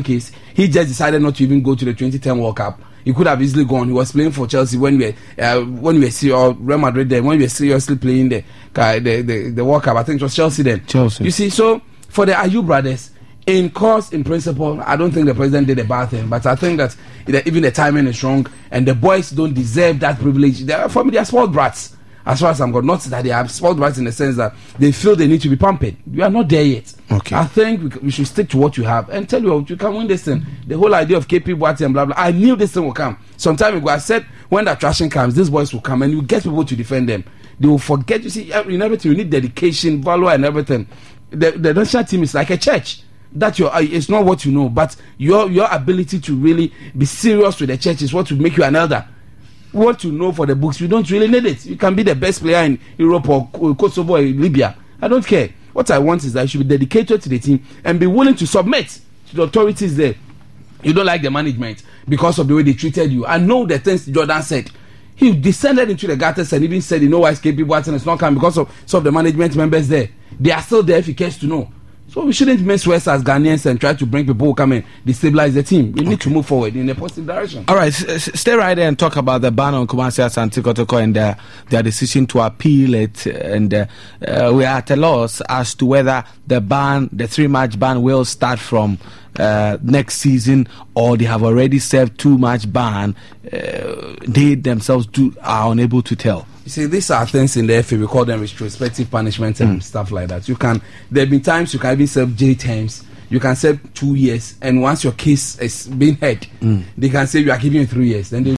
case, he just decided not to even go to the 2010 World Cup. He could have easily gone. He was playing for Chelsea when we were uh, when we were see, or Real Madrid then when we were seriously playing the, uh, the the the World Cup. I think it was Chelsea then. Chelsea. You see, so for the Ayew brothers, in course, in principle, I don't think the president did a bad thing. But I think that even the timing is wrong, and the boys don't deserve that privilege. They are, for me, they are small brats as far as I'm concerned. Not that they are spoiled brats in the sense that they feel they need to be pampered. We are not there yet. Okay. I think we, should stick to what you have and tell you you can win this thing. The whole idea of KP Boateng and blah blah. I knew this thing will come. Some time ago, I said when that trashing comes, these boys will come and you get people to defend them. They will forget. You see, in everything you need dedication, valor, and everything. The the national team is like a church that your uh, it's not what you know, but your your ability to really be serious with the church is what will make you an elder what you know for the books, you don't really need it. You can be the best player in Europe or Kosovo or Libya. I don't care. What I want is that you should be dedicated to the team and be willing to submit to the authorities there. You don't like the management because of the way they treated you. I know the things Jordan said. He descended into the gutters and even said, you know why KP Boateng is not coming because of some of the management members there. They are still there if he cares to know. So we shouldn't mess West as Ghanaians and try to bring people who come and destabilize the team. We okay. need to move forward in a positive direction. All right, s- stay right there and talk about the ban on Kumasi Asante Kotoko and uh, their decision to appeal it. And uh, uh, we are at a loss as to whether the ban, the three match ban, will start from uh, next season or they have already served two match ban. Uh, they themselves do, are unable to tell. You see, these are things in the FA. We call them retrospective punishment and mm. stuff like that. You can. There have been times you can even serve J terms. You can serve two years, and once your case is being heard, mm. they can say you are giving you three years. Then they